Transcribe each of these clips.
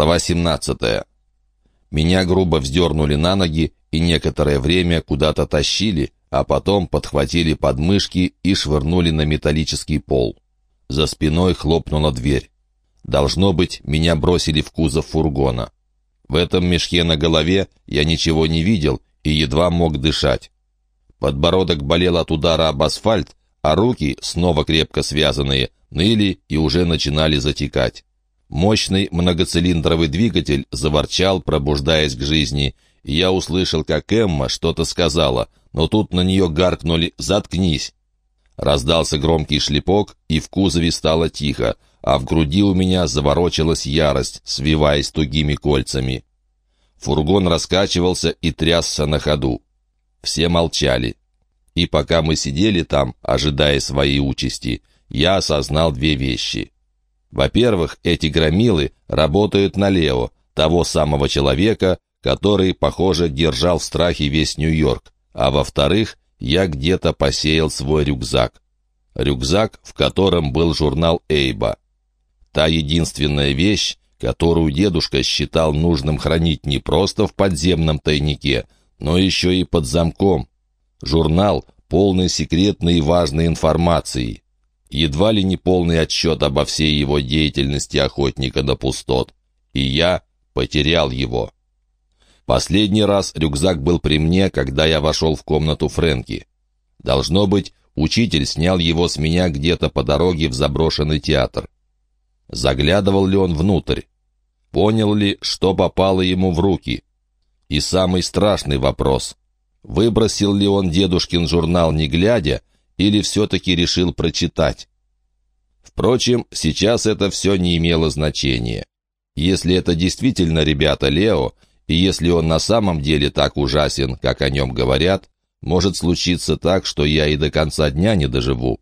Глава 17. Меня грубо вздернули на ноги и некоторое время куда-то тащили, а потом подхватили подмышки и швырнули на металлический пол. За спиной хлопнула дверь. Должно быть, меня бросили в кузов фургона. В этом мешке на голове я ничего не видел и едва мог дышать. Подбородок болел от удара об асфальт, а руки, снова крепко связанные, ныли и уже начинали затекать. Мощный многоцилиндровый двигатель заворчал, пробуждаясь к жизни, я услышал, как Эмма что-то сказала, но тут на нее гаркнули «Заткнись!». Раздался громкий шлепок, и в кузове стало тихо, а в груди у меня заворочилась ярость, свиваясь тугими кольцами. Фургон раскачивался и трясся на ходу. Все молчали. И пока мы сидели там, ожидая своей участи, я осознал две вещи — во-первых, эти громилы работают на Лео, того самого человека, который, похоже, держал в страхе весь Нью-Йорк. А во-вторых, я где-то посеял свой рюкзак. Рюкзак, в котором был журнал Эйба. Та единственная вещь, которую дедушка считал нужным хранить не просто в подземном тайнике, но еще и под замком. Журнал, полный секретной и важной информации едва ли не полный отчет обо всей его деятельности охотника на пустот. И я потерял его. Последний раз рюкзак был при мне, когда я вошел в комнату Фрэнки. Должно быть, учитель снял его с меня где-то по дороге в заброшенный театр. Заглядывал ли он внутрь? Понял ли, что попало ему в руки? И самый страшный вопрос. Выбросил ли он дедушкин журнал не глядя, или все-таки решил прочитать. Впрочем, сейчас это все не имело значения. Если это действительно ребята Лео, и если он на самом деле так ужасен, как о нем говорят, может случиться так, что я и до конца дня не доживу.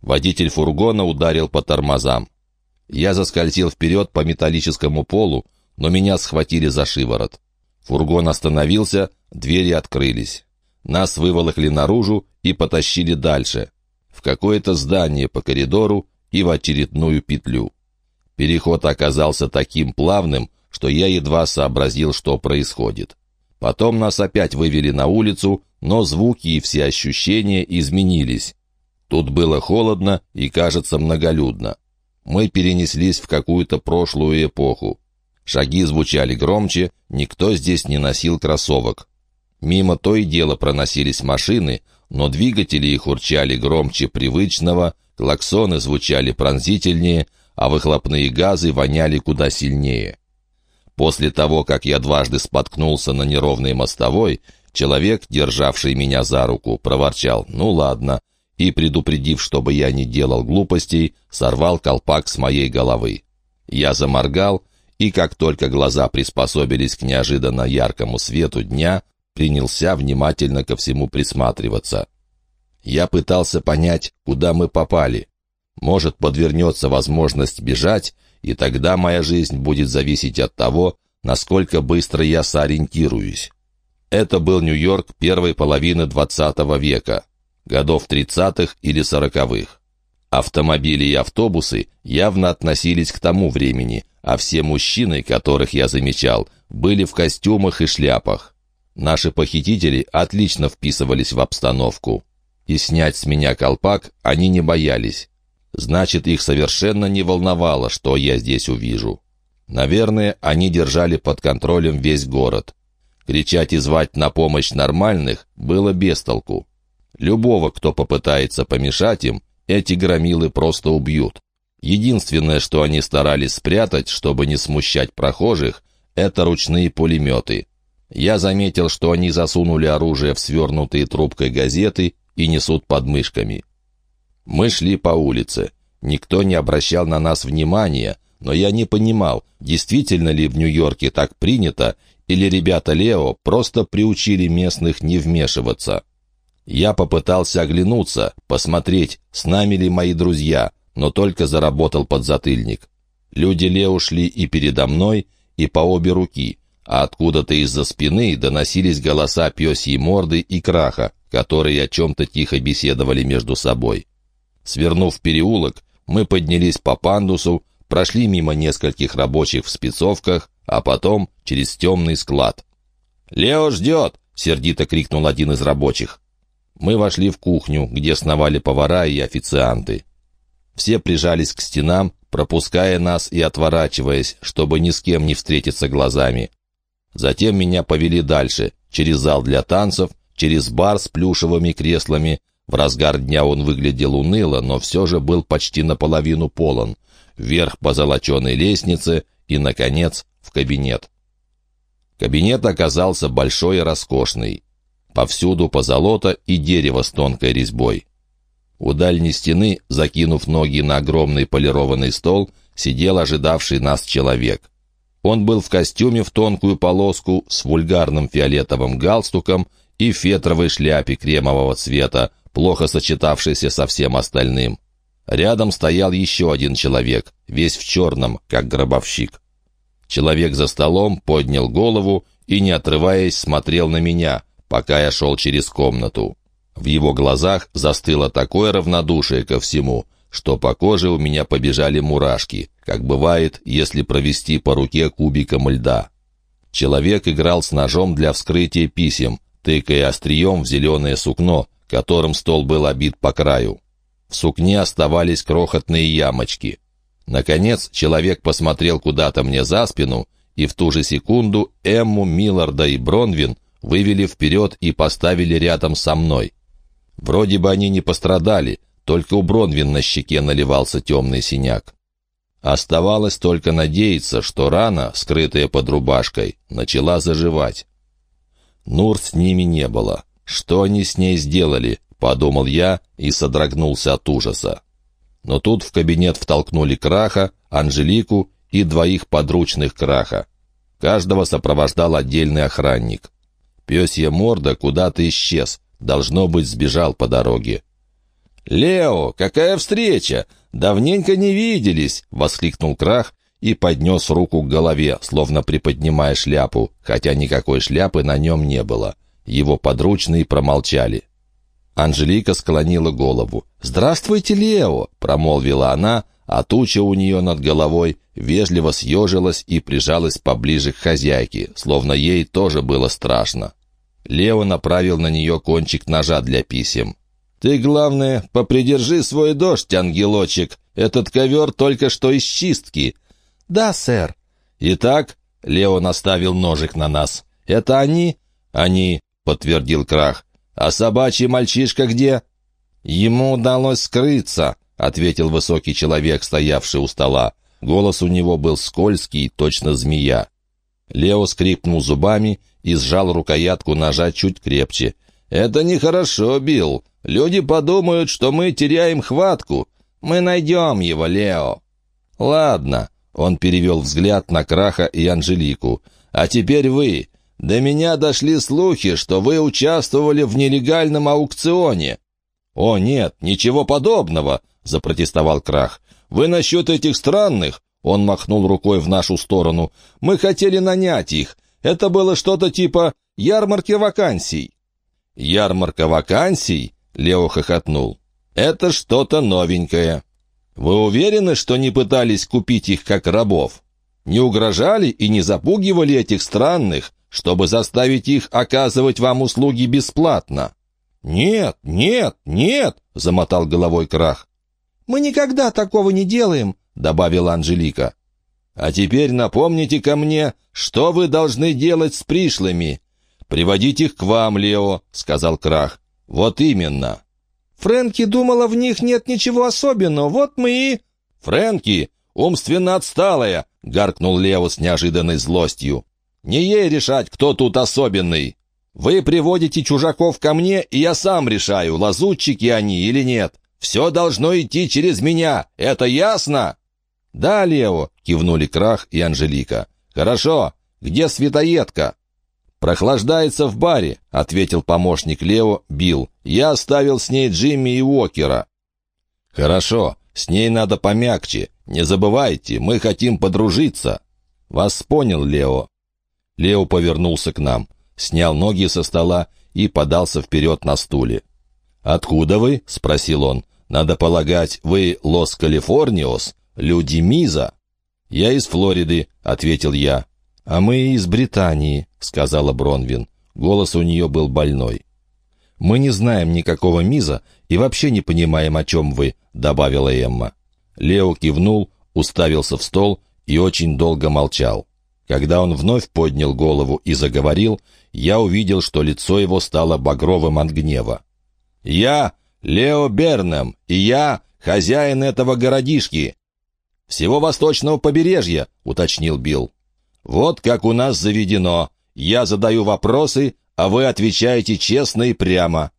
Водитель фургона ударил по тормозам. Я заскользил вперед по металлическому полу, но меня схватили за шиворот. Фургон остановился, двери открылись. Нас выволокли наружу и потащили дальше, в какое-то здание по коридору и в очередную петлю. Переход оказался таким плавным, что я едва сообразил, что происходит. Потом нас опять вывели на улицу, но звуки и все ощущения изменились. Тут было холодно и, кажется, многолюдно. Мы перенеслись в какую-то прошлую эпоху. Шаги звучали громче, никто здесь не носил кроссовок. Мимо то и дело проносились машины, но двигатели их урчали громче привычного, клаксоны звучали пронзительнее, а выхлопные газы воняли куда сильнее. После того, как я дважды споткнулся на неровной мостовой, человек, державший меня за руку, проворчал «ну ладно», и, предупредив, чтобы я не делал глупостей, сорвал колпак с моей головы. Я заморгал, и как только глаза приспособились к неожиданно яркому свету дня, принялся внимательно ко всему присматриваться. Я пытался понять, куда мы попали. Может, подвернется возможность бежать, и тогда моя жизнь будет зависеть от того, насколько быстро я сориентируюсь. Это был Нью-Йорк первой половины XX века, годов 30-х или 40-х. Автомобили и автобусы явно относились к тому времени, а все мужчины, которых я замечал, были в костюмах и шляпах. Наши похитители отлично вписывались в обстановку. И снять с меня колпак они не боялись. Значит, их совершенно не волновало, что я здесь увижу. Наверное, они держали под контролем весь город. Кричать и звать на помощь нормальных было без толку. Любого, кто попытается помешать им, эти громилы просто убьют. Единственное, что они старались спрятать, чтобы не смущать прохожих, это ручные пулеметы. Я заметил, что они засунули оружие в свернутые трубкой газеты и несут под мышками. Мы шли по улице. Никто не обращал на нас внимания, но я не понимал, действительно ли в Нью-Йорке так принято, или ребята Лео просто приучили местных не вмешиваться. Я попытался оглянуться, посмотреть, с нами ли мои друзья, но только заработал подзатыльник. Люди Лео шли и передо мной, и по обе руки а откуда-то из-за спины доносились голоса пёсьей морды и краха, которые о чем-то тихо беседовали между собой. Свернув переулок, мы поднялись по пандусу, прошли мимо нескольких рабочих в спецовках, а потом через темный склад. «Лео ждет!» — сердито крикнул один из рабочих. Мы вошли в кухню, где сновали повара и официанты. Все прижались к стенам, пропуская нас и отворачиваясь, чтобы ни с кем не встретиться глазами. Затем меня повели дальше, через зал для танцев, через бар с плюшевыми креслами. В разгар дня он выглядел уныло, но все же был почти наполовину полон. Вверх по золоченой лестнице и, наконец, в кабинет. Кабинет оказался большой и роскошный. Повсюду позолота и дерево с тонкой резьбой. У дальней стены, закинув ноги на огромный полированный стол, сидел ожидавший нас человек. Он был в костюме в тонкую полоску с вульгарным фиолетовым галстуком и фетровой шляпе кремового цвета, плохо сочетавшейся со всем остальным. Рядом стоял еще один человек, весь в черном, как гробовщик. Человек за столом поднял голову и, не отрываясь, смотрел на меня, пока я шел через комнату. В его глазах застыло такое равнодушие ко всему, что по коже у меня побежали мурашки, как бывает, если провести по руке кубиком льда. Человек играл с ножом для вскрытия писем, тыкая острием в зеленое сукно, которым стол был обит по краю. В сукне оставались крохотные ямочки. Наконец, человек посмотрел куда-то мне за спину, и в ту же секунду Эмму, Милларда и Бронвин вывели вперед и поставили рядом со мной. Вроде бы они не пострадали, только у Бронвин на щеке наливался темный синяк. Оставалось только надеяться, что рана, скрытая под рубашкой, начала заживать. Нур с ними не было. Что они с ней сделали, подумал я и содрогнулся от ужаса. Но тут в кабинет втолкнули Краха, Анжелику и двоих подручных Краха. Каждого сопровождал отдельный охранник. Пёсья морда куда-то исчез, должно быть, сбежал по дороге. «Лео, какая встреча! Давненько не виделись!» — воскликнул Крах и поднес руку к голове, словно приподнимая шляпу, хотя никакой шляпы на нем не было. Его подручные промолчали. Анжелика склонила голову. «Здравствуйте, Лео!» — промолвила она, а туча у нее над головой вежливо съежилась и прижалась поближе к хозяйке, словно ей тоже было страшно. Лео направил на нее кончик ножа для писем. «Ты, главное, попридержи свой дождь, ангелочек. Этот ковер только что из чистки». «Да, сэр». «Итак», — Лео наставил ножик на нас. «Это они?» «Они», — подтвердил Крах. «А собачий мальчишка где?» «Ему удалось скрыться», — ответил высокий человек, стоявший у стола. Голос у него был скользкий, точно змея. Лео скрипнул зубами и сжал рукоятку ножа чуть крепче. «Это нехорошо, Билл. Люди подумают, что мы теряем хватку. Мы найдем его, Лео». «Ладно», — он перевел взгляд на Краха и Анжелику. «А теперь вы. До меня дошли слухи, что вы участвовали в нелегальном аукционе». «О, нет, ничего подобного», — запротестовал Крах. «Вы насчет этих странных, он махнул рукой в нашу сторону. «Мы хотели нанять их. Это было что-то типа ярмарки вакансий». «Ярмарка вакансий?» — Лео хохотнул. «Это что-то новенькое. Вы уверены, что не пытались купить их как рабов? Не угрожали и не запугивали этих странных, чтобы заставить их оказывать вам услуги бесплатно?» «Нет, нет, нет!» — замотал головой Крах. «Мы никогда такого не делаем», — добавила Анжелика. «А теперь напомните ко мне, что вы должны делать с пришлыми. Приводить их к вам, Лео», — сказал Крах. «Вот именно». «Фрэнки думала, в них нет ничего особенного, вот мы и...» «Фрэнки, умственно отсталая», — гаркнул Лео с неожиданной злостью. «Не ей решать, кто тут особенный. Вы приводите чужаков ко мне, и я сам решаю, лазутчики они или нет. Все должно идти через меня, это ясно?» «Да, Лео», — кивнули Крах и Анжелика. «Хорошо. Где светоедка?» «Прохлаждается в баре», — ответил помощник Лео, Билл. «Я оставил с ней Джимми и Уокера». «Хорошо. С ней надо помягче. Не забывайте, мы хотим подружиться». «Вас понял, Лео». Лео повернулся к нам, снял ноги со стола и подался вперед на стуле. «Откуда вы?» — спросил он. «Надо полагать, вы Лос-Калифорниос?» люди Миза. «Я из Флориды», — ответил я. «А мы из Британии», — сказала Бронвин. Голос у нее был больной. «Мы не знаем никакого Миза и вообще не понимаем, о чем вы», — добавила Эмма. Лео кивнул, уставился в стол и очень долго молчал. Когда он вновь поднял голову и заговорил, я увидел, что лицо его стало багровым от гнева. «Я Лео Бернем, и я хозяин этого городишки. Всего восточного побережья», — уточнил Билл. «Вот как у нас заведено. Я задаю вопросы, а вы отвечаете честно и прямо.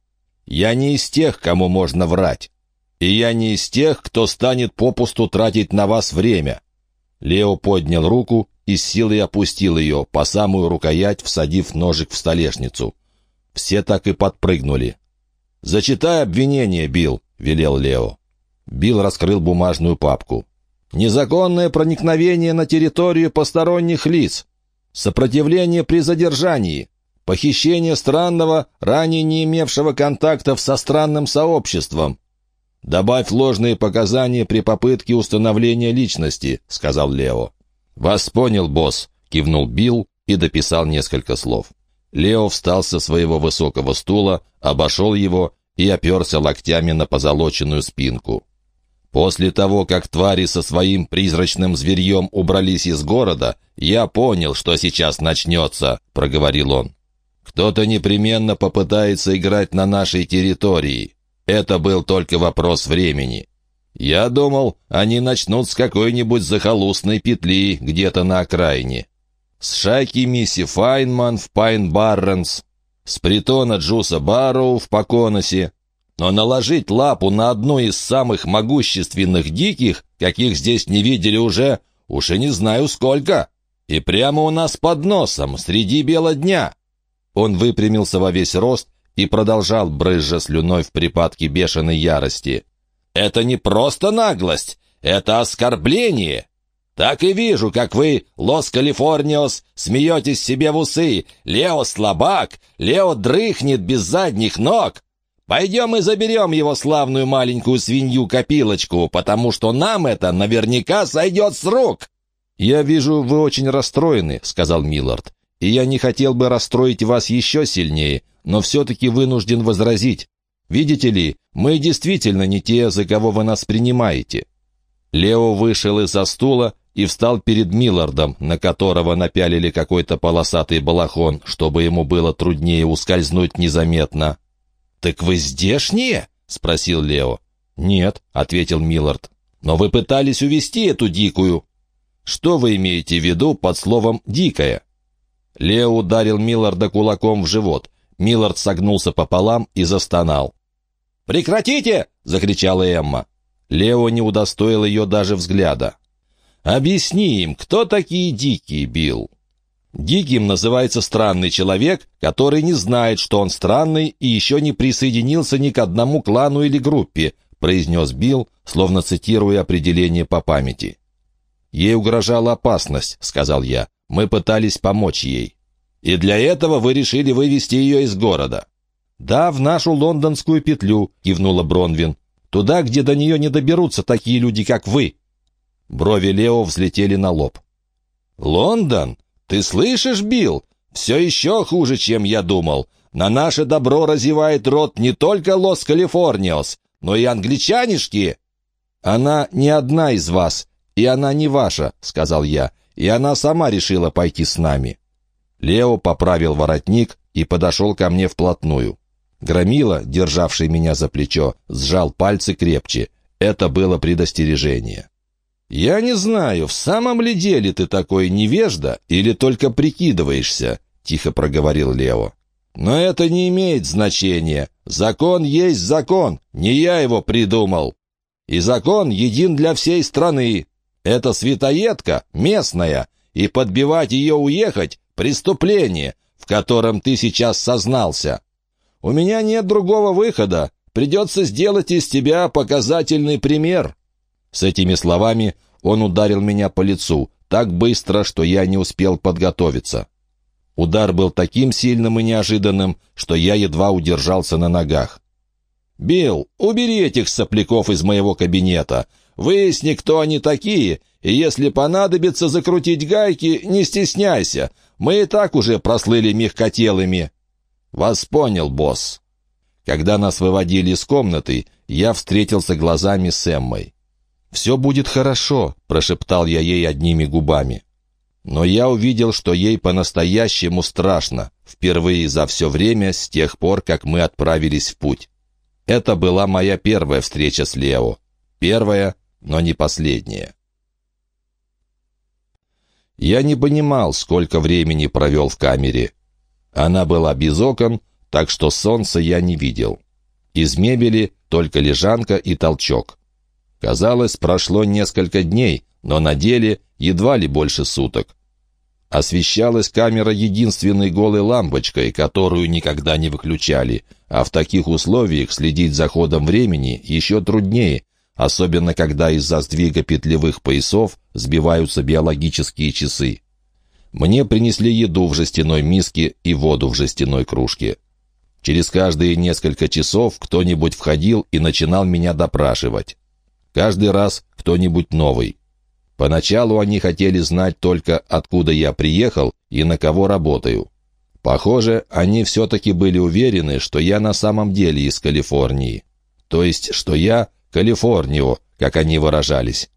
Я не из тех, кому можно врать. И я не из тех, кто станет попусту тратить на вас время». Лео поднял руку и с силой опустил ее, по самую рукоять всадив ножик в столешницу. Все так и подпрыгнули. «Зачитай обвинение, Билл», — велел Лео. Билл раскрыл бумажную папку. «Незаконное проникновение на территорию посторонних лиц. Сопротивление при задержании. Похищение странного, ранее не имевшего контактов со странным сообществом. «Добавь ложные показания при попытке установления личности», — сказал Лео. «Вас понял, босс», — кивнул Билл и дописал несколько слов. Лео встал со своего высокого стула, обошел его и оперся локтями на позолоченную спинку. «После того, как твари со своим призрачным зверьем убрались из города, я понял, что сейчас начнется», — проговорил он. «Кто-то непременно попытается играть на нашей территории. Это был только вопрос времени. Я думал, они начнут с какой-нибудь захолустной петли где-то на окраине с шайки Мисси Файнман в Пайн-Барренс, с притона Джуса Барроу в Поконосе. Но наложить лапу на одну из самых могущественных диких, каких здесь не видели уже, уж и не знаю сколько. И прямо у нас под носом, среди бела дня. Он выпрямился во весь рост и продолжал, брызжа слюной в припадке бешеной ярости. «Это не просто наглость, это оскорбление. Так и вижу, как вы, Лос-Калифорниос, смеетесь себе в усы. Лео слабак, Лео дрыхнет без задних ног. Пойдем и заберем его славную маленькую свинью-копилочку, потому что нам это наверняка сойдет с рук». «Я вижу, вы очень расстроены», — сказал Миллард. «И я не хотел бы расстроить вас еще сильнее, но все-таки вынужден возразить. Видите ли, мы действительно не те, за кого вы нас принимаете». Лео вышел из-за стула и встал перед Миллардом, на которого напялили какой-то полосатый балахон, чтобы ему было труднее ускользнуть незаметно. «Так вы здешние?» — спросил Лео. «Нет», — ответил Миллард. «Но вы пытались увести эту дикую». «Что вы имеете в виду под словом «дикая»?» Лео ударил Милларда кулаком в живот. Миллард согнулся пополам и застонал. «Прекратите!» — закричала Эмма. Лео не удостоил ее даже взгляда. Объясни им, кто такие дикие, Билл. Диким называется странный человек, который не знает, что он странный и еще не присоединился ни к одному клану или группе, произнес Билл, словно цитируя определение по памяти. «Ей угрожала опасность», — сказал я. «Мы пытались помочь ей». «И для этого вы решили вывести ее из города?» «Да, в нашу лондонскую петлю», — кивнула Бронвин. «Туда, где до нее не доберутся такие люди, как вы». Брови Лео взлетели на лоб. «Лондон? Ты слышишь, Билл? Все еще хуже, чем я думал. На наше добро разевает рот не только Лос-Калифорниос, но и англичанишки». «Она не одна из вас, и она не ваша», — сказал я, «и она сама решила пойти с нами». Лео поправил воротник и подошел ко мне вплотную. Громила, державший меня за плечо, сжал пальцы крепче. Это было предостережение. «Я не знаю, в самом ли деле ты такой невежда или только прикидываешься?» — тихо проговорил Лео. «Но это не имеет значения. Закон есть закон, не я его придумал. И закон един для всей страны. Это светоедка местная, и подбивать ее уехать — преступление, в котором ты сейчас сознался. У меня нет другого выхода. Придется сделать из тебя показательный пример». С этими словами он ударил меня по лицу, так быстро, что я не успел подготовиться. Удар был таким сильным и неожиданным, что я едва удержался на ногах. «Билл, убери этих сопляков из моего кабинета. Выясни, кто они такие, И если понадобится закрутить гайки, не стесняйся. Мы и так уже прослыли мягкотелыми». «Вас понял, босс». Когда нас выводили из комнаты, я встретился глазами с Эммой. «Все будет хорошо», — прошептал я ей одними губами. Но я увидел, что ей по-настоящему страшно, впервые за все время с тех пор, как мы отправились в путь. Это была моя первая встреча с Лео. Первая, но не последняя. Я не понимал, сколько времени провел в камере. Она была без окон, так что солнца я не видел. Из мебели только лежанка и толчок. Казалось, прошло несколько дней, но на деле едва ли больше суток. Освещалась камера единственной голой лампочкой, которую никогда не выключали, а в таких условиях следить за ходом времени еще труднее, особенно когда из-за сдвига петлевых поясов сбиваются биологические часы. Мне принесли еду в жестяной миске и воду в жестяной кружке. Через каждые несколько часов кто-нибудь входил и начинал меня допрашивать. Каждый раз кто-нибудь новый. Поначалу они хотели знать только, откуда я приехал и на кого работаю. Похоже, они все-таки были уверены, что я на самом деле из Калифорнии. То есть, что я Калифорнио, как они выражались.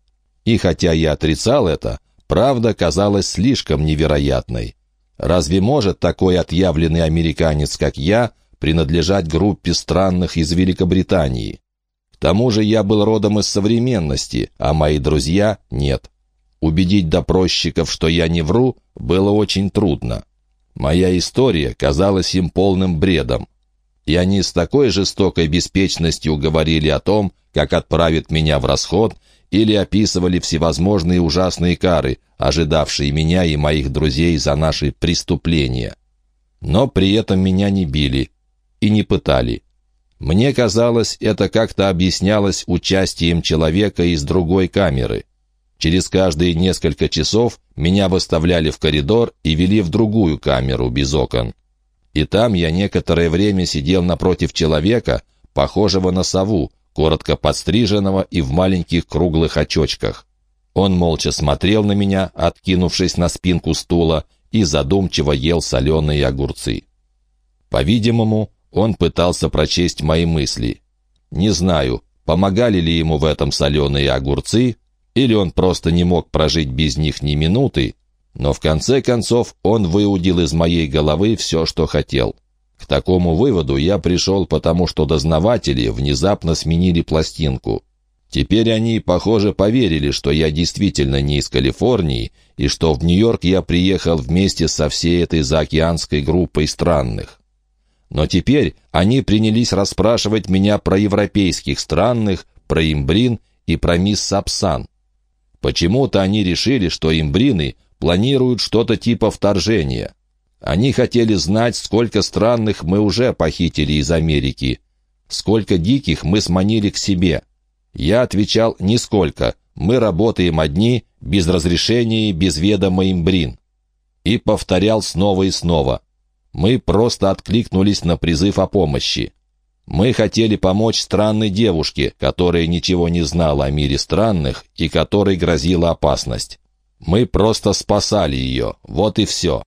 И хотя я отрицал это, правда казалась слишком невероятной. Разве может такой отъявленный американец, как я, принадлежать группе странных из Великобритании? К тому же я был родом из современности, а мои друзья — нет. Убедить допросчиков, что я не вру, было очень трудно. Моя история казалась им полным бредом. И они с такой жестокой беспечностью говорили о том, как отправят меня в расход, или описывали всевозможные ужасные кары, ожидавшие меня и моих друзей за наши преступления. Но при этом меня не били и не пытали. Мне казалось, это как-то объяснялось участием человека из другой камеры. Через каждые несколько часов меня выставляли в коридор и вели в другую камеру без окон. И там я некоторое время сидел напротив человека, похожего на сову, коротко подстриженного и в маленьких круглых очочках. Он молча смотрел на меня, откинувшись на спинку стула, и задумчиво ел соленые огурцы. По-видимому, он пытался прочесть мои мысли. Не знаю, помогали ли ему в этом соленые огурцы, или он просто не мог прожить без них ни минуты, но в конце концов он выудил из моей головы все, что хотел. К такому выводу я пришел потому, что дознаватели внезапно сменили пластинку. Теперь они, похоже, поверили, что я действительно не из Калифорнии, и что в Нью-Йорк я приехал вместе со всей этой заокеанской группой странных. Но теперь они принялись расспрашивать меня про европейских странных, про имбрин и про мисс Сапсан. Почему-то они решили, что имбрины планируют что-то типа вторжения. Они хотели знать, сколько странных мы уже похитили из Америки, сколько диких мы сманили к себе. Я отвечал «нисколько». Мы работаем одни, без разрешения и без ведома имбрин. И повторял снова и снова. Мы просто откликнулись на призыв о помощи. Мы хотели помочь странной девушке, которая ничего не знала о мире странных и которой грозила опасность. Мы просто спасали ее, вот и все.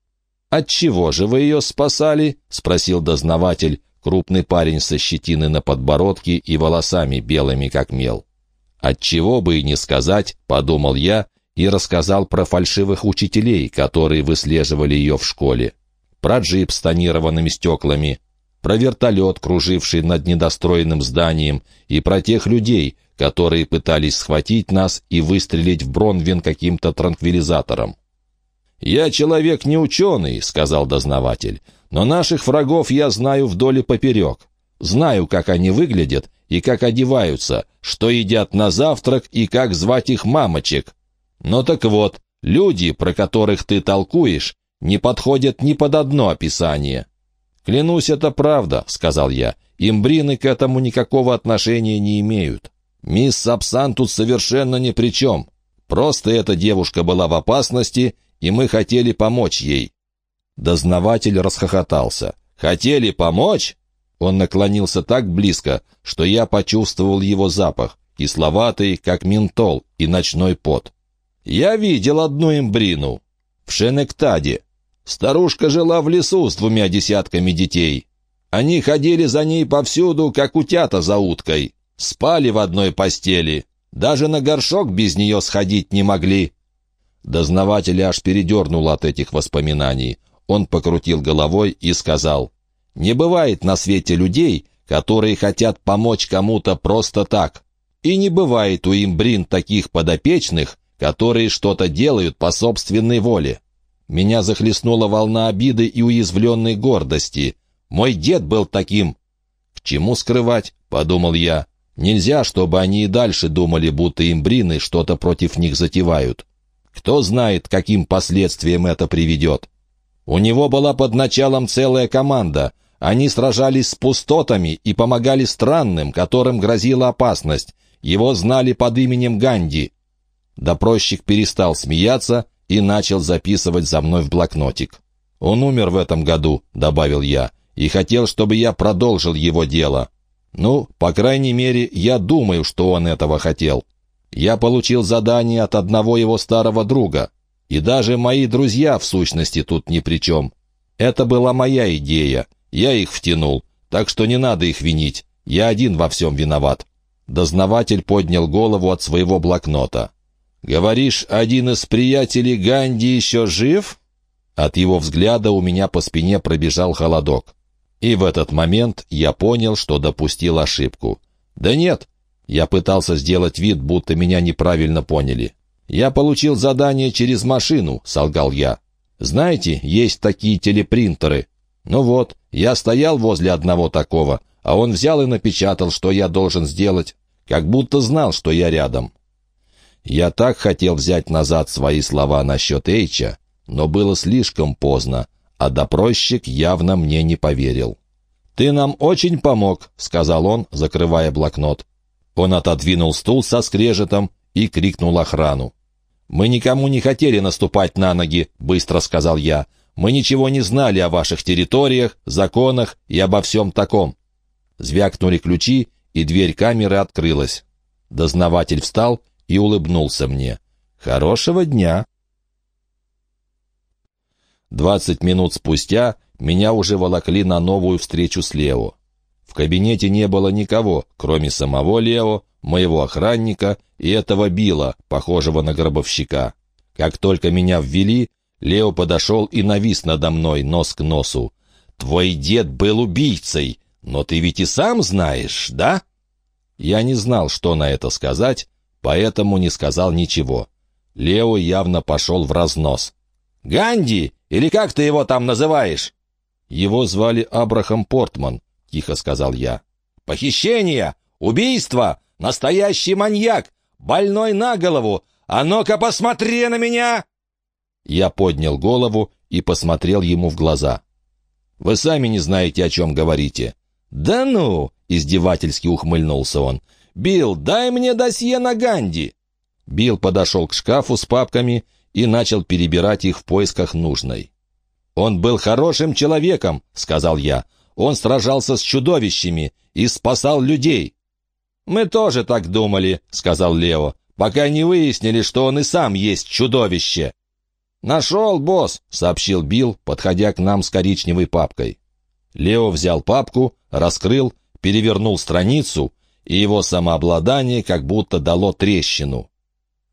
«От чего же вы ее спасали?» — спросил дознаватель, крупный парень со щетиной на подбородке и волосами белыми, как мел. «От чего бы и не сказать», — подумал я и рассказал про фальшивых учителей, которые выслеживали ее в школе, про джип с тонированными стеклами, про вертолет, круживший над недостроенным зданием, и про тех людей, которые пытались схватить нас и выстрелить в Бронвин каким-то транквилизатором. «Я человек не ученый», — сказал дознаватель, «но наших врагов я знаю вдоль и поперек. Знаю, как они выглядят и как одеваются, что едят на завтрак и как звать их мамочек. Но так вот, люди, про которых ты толкуешь, не подходят ни под одно описание». «Клянусь, это правда», — сказал я. «Имбрины к этому никакого отношения не имеют. Мисс Сапсан тут совершенно ни при чем. Просто эта девушка была в опасности, и мы хотели помочь ей». Дознаватель расхохотался. «Хотели помочь?» Он наклонился так близко, что я почувствовал его запах, кисловатый, как ментол, и ночной пот. «Я видел одну имбрину. В Шенектаде. Старушка жила в лесу с двумя десятками детей. Они ходили за ней повсюду, как утята за уткой. Спали в одной постели. Даже на горшок без нее сходить не могли». Дознаватель аж передернул от этих воспоминаний. Он покрутил головой и сказал, «Не бывает на свете людей, которые хотят помочь кому-то просто так. И не бывает у имбрин таких подопечных, которые что-то делают по собственной воле. Меня захлестнула волна обиды и уязвленной гордости. Мой дед был таким. «К чему скрывать?» — подумал я. «Нельзя, чтобы они и дальше думали, будто имбрины что-то против них затевают. Кто знает, каким последствиям это приведет?» У него была под началом целая команда. Они сражались с пустотами и помогали странным, которым грозила опасность. Его знали под именем Ганди. Допросчик перестал смеяться и начал записывать за мной в блокнотик. «Он умер в этом году», — добавил я, — «и хотел, чтобы я продолжил его дело». Ну, по крайней мере, я думаю, что он этого хотел. Я получил задание от одного его старого друга. И даже мои друзья, в сущности, тут ни при чем. Это была моя идея. Я их втянул, так что не надо их винить. Я один во всем виноват». Дознаватель поднял голову от своего блокнота. «Говоришь, один из приятелей Ганди еще жив?» От его взгляда у меня по спине пробежал холодок. И в этот момент я понял, что допустил ошибку. «Да нет!» Я пытался сделать вид, будто меня неправильно поняли. «Я получил задание через машину», — солгал я. «Знаете, есть такие телепринтеры. Ну вот, я стоял возле одного такого, а он взял и напечатал, что я должен сделать, как будто знал, что я рядом». Я так хотел взять назад свои слова насчет Эйча, но было слишком поздно, а допросчик явно мне не поверил. «Ты нам очень помог», — сказал он, закрывая блокнот. Он отодвинул стул со скрежетом и крикнул охрану. «Мы никому не хотели наступать на ноги», — быстро сказал я. «Мы ничего не знали о ваших территориях, законах и обо всем таком». Звякнули ключи, и дверь камеры открылась. Дознаватель встал и улыбнулся мне. «Хорошего дня!» Двадцать минут спустя меня уже волокли на новую встречу с Лео. В кабинете не было никого, кроме самого Лео, моего охранника и этого Билла, похожего на гробовщика. Как только меня ввели, Лео подошел и навис надо мной нос к носу. «Твой дед был убийцей, но ты ведь и сам знаешь, да?» Я не знал, что на это сказать, поэтому не сказал ничего. Лео явно пошел в разнос. «Ганди! Или как ты его там называешь?» «Его звали Абрахам Портман», — тихо сказал я. «Похищение! Убийство! Настоящий маньяк! Больной на голову! А ну-ка посмотри на меня!» Я поднял голову и посмотрел ему в глаза. «Вы сами не знаете, о чем говорите». «Да ну!» — издевательски ухмыльнулся он. «Билл, дай мне досье на Ганди!» Билл подошел к шкафу с папками и начал перебирать их в поисках нужной. «Он был хорошим человеком», — сказал я. «Он сражался с чудовищами и спасал людей». «Мы тоже так думали», — сказал Лео, «пока не выяснили, что он и сам есть чудовище». «Нашел, босс», — сообщил Билл, подходя к нам с коричневой папкой. Лео взял папку, раскрыл, перевернул страницу, и его самообладание как будто дало трещину.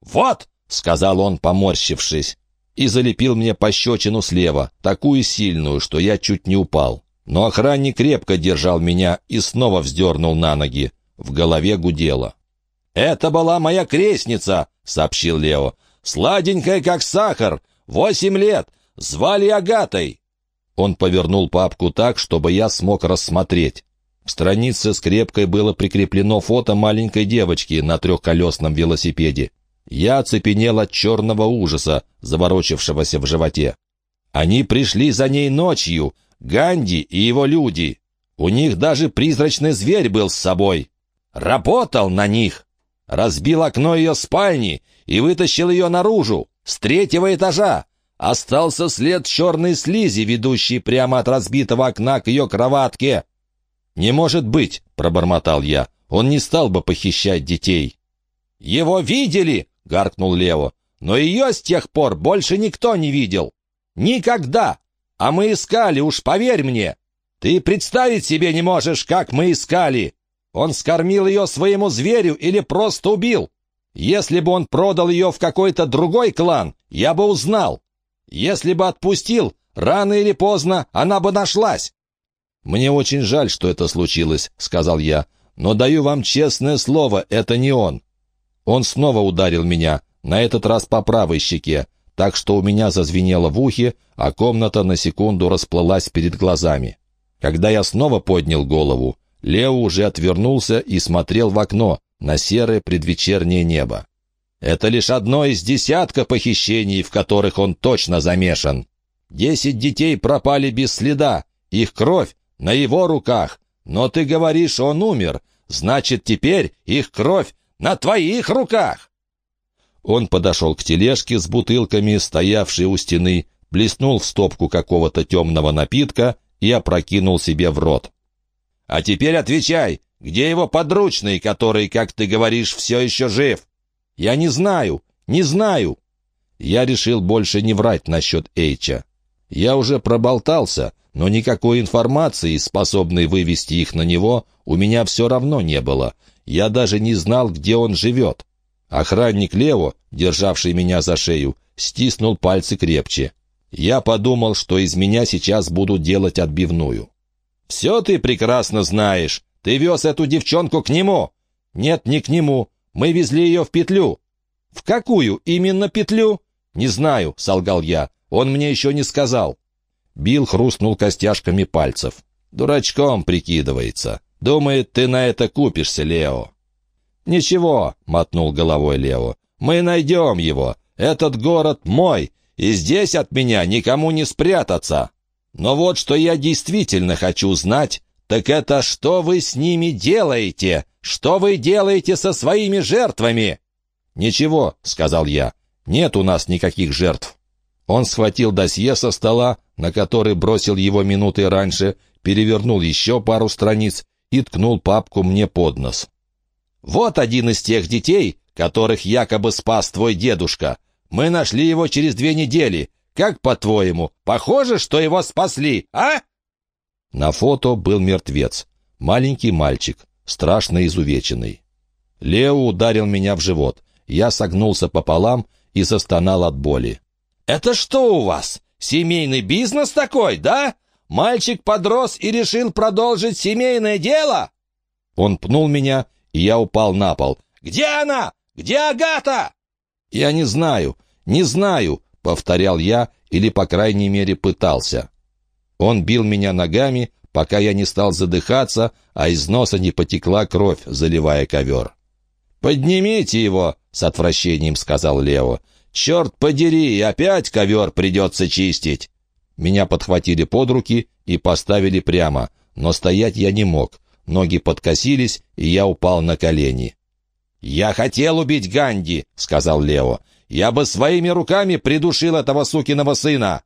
«Вот!» — сказал он, поморщившись, и залепил мне пощечину слева, такую сильную, что я чуть не упал. Но охранник крепко держал меня и снова вздернул на ноги. В голове гудело. «Это была моя крестница», — сообщил Лео. «Сладенькая, как сахар. Восемь лет. Звали Агатой». Он повернул папку так, чтобы я смог рассмотреть. В с крепкой было прикреплено фото маленькой девочки на трехколесном велосипеде. Я оцепенел от черного ужаса, заворочившегося в животе. Они пришли за ней ночью, Ганди и его люди. У них даже призрачный зверь был с собой. Работал на них. Разбил окно ее спальни и вытащил ее наружу, с третьего этажа. Остался след черной слизи, ведущей прямо от разбитого окна к ее кроватке. «Не может быть!» — пробормотал я. «Он не стал бы похищать детей». «Его видели!» — гаркнул Лево. но ее с тех пор больше никто не видел. Никогда! А мы искали, уж поверь мне. Ты представить себе не можешь, как мы искали. Он скормил ее своему зверю или просто убил. Если бы он продал ее в какой-то другой клан, я бы узнал. Если бы отпустил, рано или поздно она бы нашлась. «Мне очень жаль, что это случилось», — сказал я. «Но даю вам честное слово, это не он». Он снова ударил меня, на этот раз по правой щеке, так что у меня зазвенело в ухе, а комната на секунду расплылась перед глазами. Когда я снова поднял голову, Лео уже отвернулся и смотрел в окно, на серое предвечернее небо. Это лишь одно из десятка похищений, в которых он точно замешан. Десять детей пропали без следа, их кровь на его руках. Но ты говоришь, он умер, значит, теперь их кровь на твоих руках. Он подошел к тележке с бутылками, стоявшей у стены, блеснул в стопку какого-то темного напитка и опрокинул себе в рот. «А теперь отвечай, где его подручный, который, как ты говоришь, все еще жив?» «Я не знаю, не знаю». Я решил больше не врать насчет Эйча. Я уже проболтался, но никакой информации, способной вывести их на него, у меня все равно не было. Я даже не знал, где он живет. Охранник Лево, державший меня за шею, стиснул пальцы крепче. Я подумал, что из меня сейчас будут делать отбивную. «Все ты прекрасно знаешь. Ты вез эту девчонку к нему». «Нет, не к нему. Мы везли ее в петлю». «В какую именно петлю?» «Не знаю», — солгал я. «Он мне еще не сказал». Билл хрустнул костяшками пальцев. «Дурачком прикидывается. Думает, ты на это купишься, Лео». «Ничего», — мотнул головой Лео, — «мы найдем его. Этот город мой, и здесь от меня никому не спрятаться. Но вот что я действительно хочу знать, так это что вы с ними делаете? Что вы делаете со своими жертвами?» «Ничего», — сказал я, — «нет у нас никаких жертв». Он схватил досье со стола, на который бросил его минуты раньше, перевернул еще пару страниц и ткнул папку мне под нос. Вот один из тех детей, которых якобы спас твой дедушка. Мы нашли его через две недели. Как, по-твоему, похоже, что его спасли, а?» На фото был мертвец. Маленький мальчик, страшно изувеченный. Лео ударил меня в живот. Я согнулся пополам и застонал от боли. «Это что у вас? Семейный бизнес такой, да? Мальчик подрос и решил продолжить семейное дело?» Он пнул меня и я упал на пол. «Где она? Где Агата?» «Я не знаю, не знаю», — повторял я, или, по крайней мере, пытался. Он бил меня ногами, пока я не стал задыхаться, а из носа не потекла кровь, заливая ковер. «Поднимите его!» — с отвращением сказал Лео. «Черт подери, опять ковер придется чистить!» Меня подхватили под руки и поставили прямо, но стоять я не мог. Ноги подкосились, и я упал на колени. «Я хотел убить Ганди», — сказал Лео. «Я бы своими руками придушил этого сукиного сына».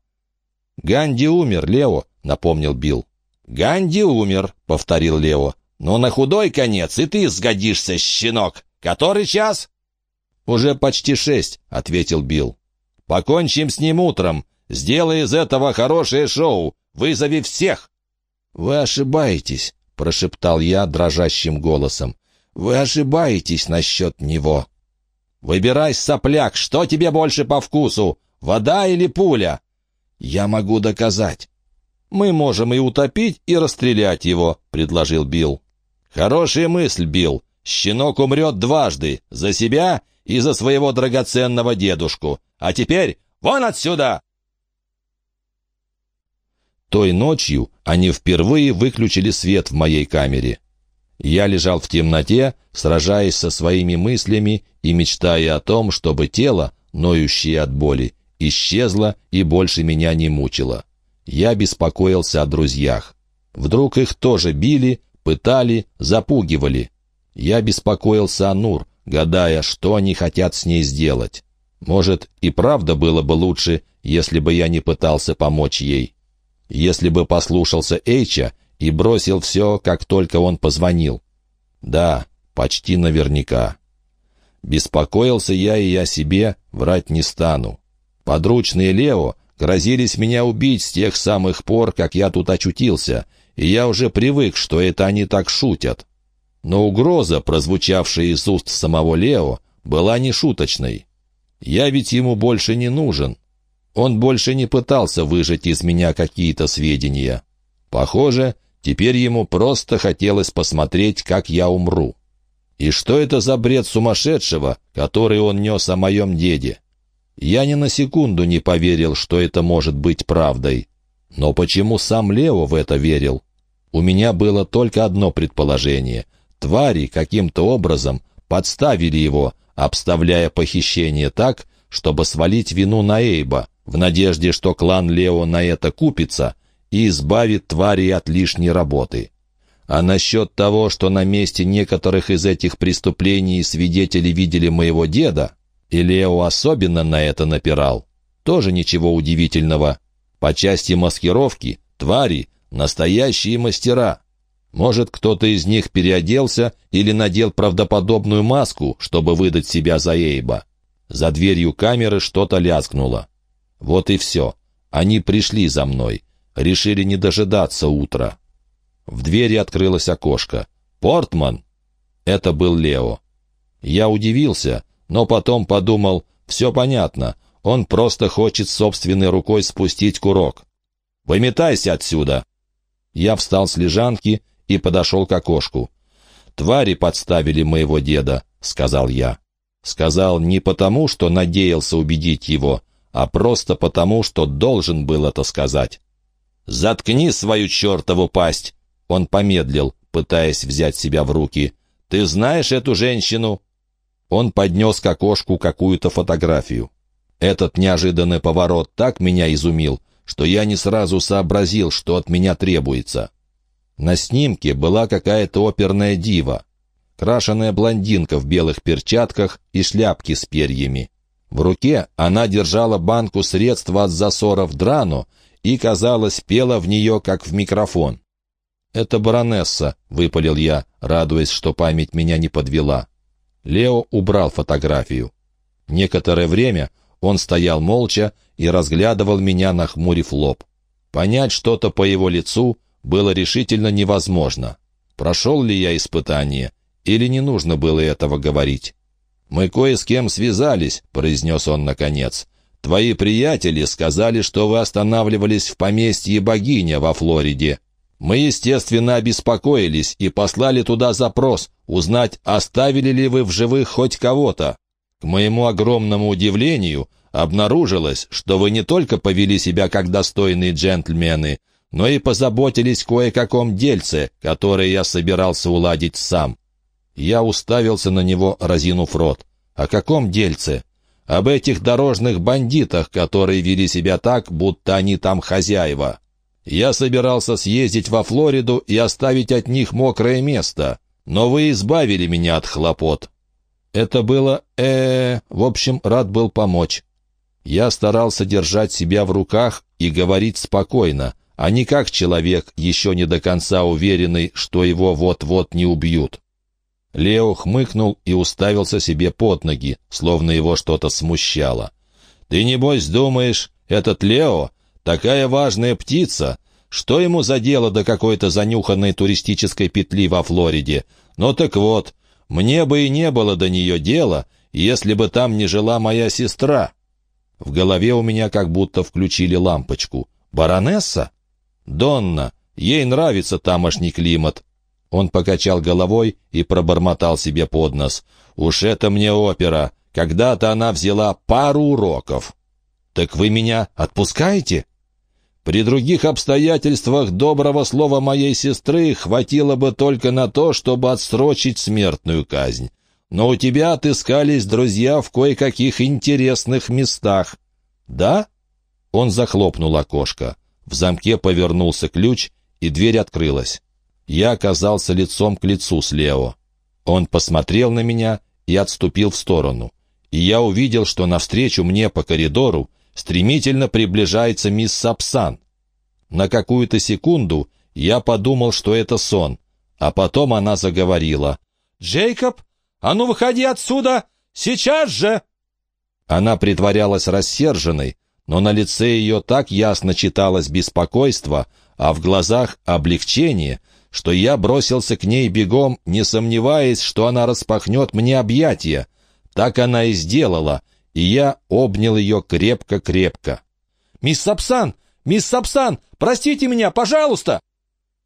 «Ганди умер, Лео», — напомнил Билл. «Ганди умер», — повторил Лео. «Но на худой конец и ты сгодишься, щенок. Который час?» «Уже почти шесть», — ответил Билл. «Покончим с ним утром. Сделай из этого хорошее шоу. Вызови всех». «Вы ошибаетесь», прошептал я дрожащим голосом. «Вы ошибаетесь насчет него». «Выбирай, сопляк, что тебе больше по вкусу, вода или пуля?» «Я могу доказать». «Мы можем и утопить, и расстрелять его», — предложил Билл. «Хорошая мысль, Билл. Щенок умрет дважды, за себя и за своего драгоценного дедушку. А теперь вон отсюда!» Той ночью они впервые выключили свет в моей камере. Я лежал в темноте, сражаясь со своими мыслями и мечтая о том, чтобы тело, ноющее от боли, исчезло и больше меня не мучило. Я беспокоился о друзьях. Вдруг их тоже били, пытали, запугивали. Я беспокоился о Нур, гадая, что они хотят с ней сделать. Может, и правда было бы лучше, если бы я не пытался помочь ей если бы послушался Эйча и бросил все, как только он позвонил. Да, почти наверняка. Беспокоился я и о себе, Врать не стану. Подручные Лео грозились меня убить с тех самых пор, как я тут очутился, и я уже привык, что это они так шутят. Но угроза, прозвучавшая из уст самого Лео, была не шуточной. Я ведь ему больше не нужен. Он больше не пытался выжать из меня какие-то сведения. Похоже, теперь ему просто хотелось посмотреть, как я умру. И что это за бред сумасшедшего, который он нес о моем деде? Я ни на секунду не поверил, что это может быть правдой. Но почему сам Лео в это верил? У меня было только одно предположение. Твари каким-то образом подставили его, обставляя похищение так, чтобы свалить вину на Эйба, в надежде, что клан Лео на это купится и избавит твари от лишней работы. А насчет того, что на месте некоторых из этих преступлений свидетели видели моего деда, и Лео особенно на это напирал, тоже ничего удивительного. По части маскировки твари — настоящие мастера. Может, кто-то из них переоделся или надел правдоподобную маску, чтобы выдать себя за Эйба. За дверью камеры что-то лязгнуло. Вот и все. Они пришли за мной. Решили не дожидаться утра. В двери открылось окошко. «Портман!» Это был Лео. Я удивился, но потом подумал, все понятно, он просто хочет собственной рукой спустить курок. «Выметайся отсюда!» Я встал с лежанки и подошел к окошку. «Твари подставили моего деда», — сказал я. Сказал не потому, что надеялся убедить его, а просто потому, что должен был это сказать. «Заткни свою чертову пасть!» Он помедлил, пытаясь взять себя в руки. «Ты знаешь эту женщину?» Он поднес к окошку какую-то фотографию. Этот неожиданный поворот так меня изумил, что я не сразу сообразил, что от меня требуется. На снимке была какая-то оперная дива, крашеная блондинка в белых перчатках и шляпке с перьями. В руке она держала банку средства от засоров драну и, казалось, пела в нее, как в микрофон. «Это баронесса», — выпалил я, радуясь, что память меня не подвела. Лео убрал фотографию. Некоторое время он стоял молча и разглядывал меня, нахмурив лоб. Понять что-то по его лицу было решительно невозможно. Прошел ли я испытание, или не нужно было этого говорить? «Мы кое с кем связались», — произнес он наконец. «Твои приятели сказали, что вы останавливались в поместье богиня во Флориде. Мы, естественно, обеспокоились и послали туда запрос, узнать, оставили ли вы в живых хоть кого-то. К моему огромному удивлению, обнаружилось, что вы не только повели себя как достойные джентльмены, но и позаботились кое-каком дельце, которое я собирался уладить сам. Я уставился на него, разинув рот. О каком дельце? Об этих дорожных бандитах, которые вели себя так, будто они там хозяева. Я собирался съездить во Флориду и оставить от них мокрое место, но вы избавили меня от хлопот. Это было, э, -э в общем, рад был помочь. Я старался держать себя в руках и говорить спокойно, а не как человек, еще не до конца уверенный, что его вот-вот не убьют. Лео хмыкнул и уставился себе под ноги, словно его что-то смущало. «Ты, небось, думаешь, этот Лео — такая важная птица? Что ему за дело до какой-то занюханной туристической петли во Флориде? Ну так вот, мне бы и не было до нее дела, если бы там не жила моя сестра». В голове у меня как будто включили лампочку. «Баронесса?» «Донна. Ей нравится тамошний климат». Он покачал головой и пробормотал себе под нос. «Уж это мне опера. Когда-то она взяла пару уроков». «Так вы меня отпускаете?» При других обстоятельствах доброго слова моей сестры хватило бы только на то, чтобы отсрочить смертную казнь. Но у тебя отыскались друзья в кое-каких интересных местах. Да? Он захлопнул окошко. В замке повернулся ключ, и дверь открылась. Я оказался лицом к лицу с Лео. Он посмотрел на меня и отступил в сторону. И я увидел, что навстречу мне по коридору стремительно приближается мисс Сапсан. На какую-то секунду я подумал, что это сон, а потом она заговорила. «Джейкоб, а ну выходи отсюда! Сейчас же!» Она притворялась рассерженной, но на лице ее так ясно читалось беспокойство, а в глазах облегчение, что я бросился к ней бегом, не сомневаясь, что она распахнет мне объятия. Так она и сделала, и я обнял ее крепко-крепко. «Мисс Сапсан! Мисс Сапсан! Простите меня, пожалуйста!»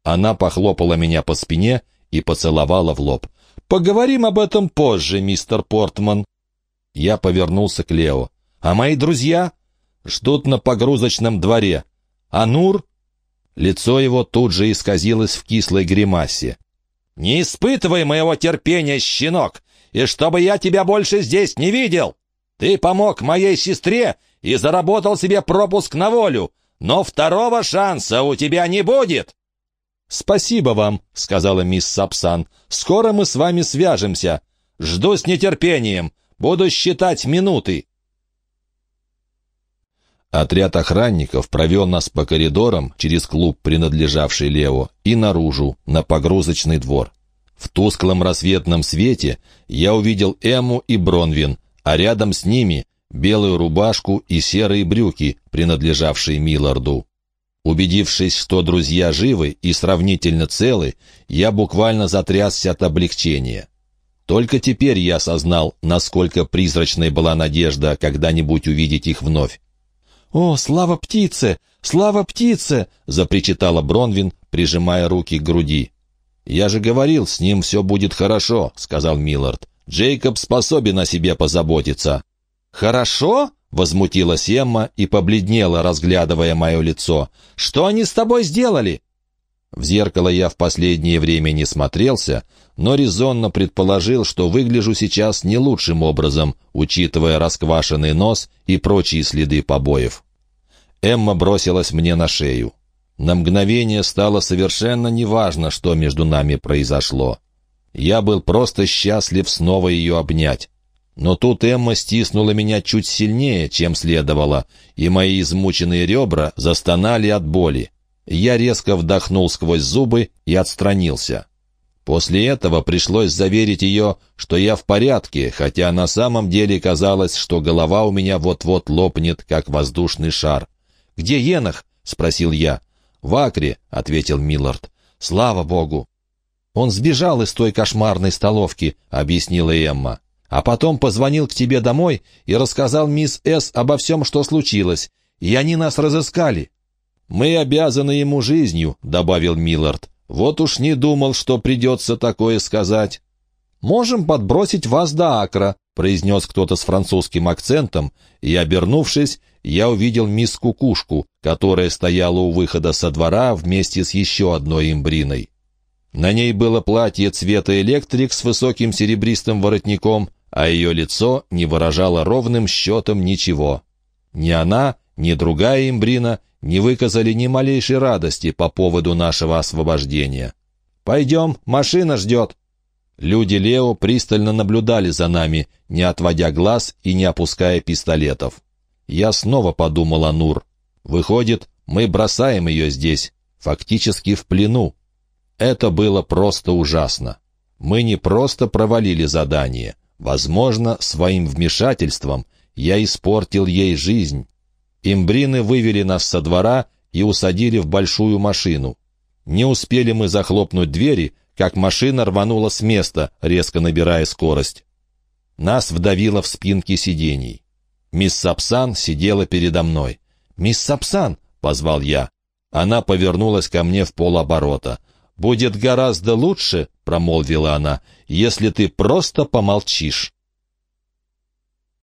Она похлопала меня по спине и поцеловала в лоб. «Поговорим об этом позже, мистер Портман». Я повернулся к Лео. «А мои друзья?» «Ждут на погрузочном дворе. А Нур?» Лицо его тут же исказилось в кислой гримасе. «Не испытывай моего терпения, щенок, и чтобы я тебя больше здесь не видел! Ты помог моей сестре и заработал себе пропуск на волю, но второго шанса у тебя не будет!» «Спасибо вам», — сказала мисс Сапсан. «Скоро мы с вами свяжемся. Жду с нетерпением. Буду считать минуты». Отряд охранников провел нас по коридорам через клуб, принадлежавший Лео, и наружу, на погрузочный двор. В тусклом рассветном свете я увидел Эму и Бронвин, а рядом с ними белую рубашку и серые брюки, принадлежавшие Милларду. Убедившись, что друзья живы и сравнительно целы, я буквально затрясся от облегчения. Только теперь я осознал, насколько призрачной была надежда когда-нибудь увидеть их вновь. «О, слава птице! Слава птице!» — запричитала Бронвин, прижимая руки к груди. «Я же говорил, с ним все будет хорошо», — сказал Миллард. «Джейкоб способен о себе позаботиться». «Хорошо?» — возмутилась Эмма и побледнела, разглядывая мое лицо. «Что они с тобой сделали?» В зеркало я в последнее время не смотрелся, но резонно предположил, что выгляжу сейчас не лучшим образом, учитывая расквашенный нос и прочие следы побоев. Эмма бросилась мне на шею. На мгновение стало совершенно неважно, что между нами произошло. Я был просто счастлив снова ее обнять. Но тут Эмма стиснула меня чуть сильнее, чем следовало, и мои измученные ребра застонали от боли. Я резко вдохнул сквозь зубы и отстранился. После этого пришлось заверить ее, что я в порядке, хотя на самом деле казалось, что голова у меня вот-вот лопнет, как воздушный шар. «Где Енах?» — спросил я. «В Акре», — ответил Миллард. «Слава богу!» «Он сбежал из той кошмарной столовки», — объяснила Эмма. «А потом позвонил к тебе домой и рассказал мисс С. обо всем, что случилось, и они нас разыскали». «Мы обязаны ему жизнью», — добавил Миллард. «Вот уж не думал, что придется такое сказать». «Можем подбросить вас до Акра», — произнес кто-то с французским акцентом, и, обернувшись, я увидел мисс Кукушку, которая стояла у выхода со двора вместе с еще одной имбриной. На ней было платье цвета электрик с высоким серебристым воротником, а ее лицо не выражало ровным счетом ничего. Ни она, ни другая имбрина не выказали ни малейшей радости по поводу нашего освобождения. «Пойдем, машина ждет». Люди Лео пристально наблюдали за нами, не отводя глаз и не опуская пистолетов. Я снова подумал о Нур. Выходит, мы бросаем ее здесь, фактически в плену. Это было просто ужасно. Мы не просто провалили задание. Возможно, своим вмешательством я испортил ей жизнь. Имбрины вывели нас со двора и усадили в большую машину. Не успели мы захлопнуть двери, как машина рванула с места, резко набирая скорость. Нас вдавило в спинки сидений. Мисс Сапсан сидела передо мной. «Мисс Сапсан!» — позвал я. Она повернулась ко мне в полоборота. «Будет гораздо лучше», — промолвила она, — «если ты просто помолчишь».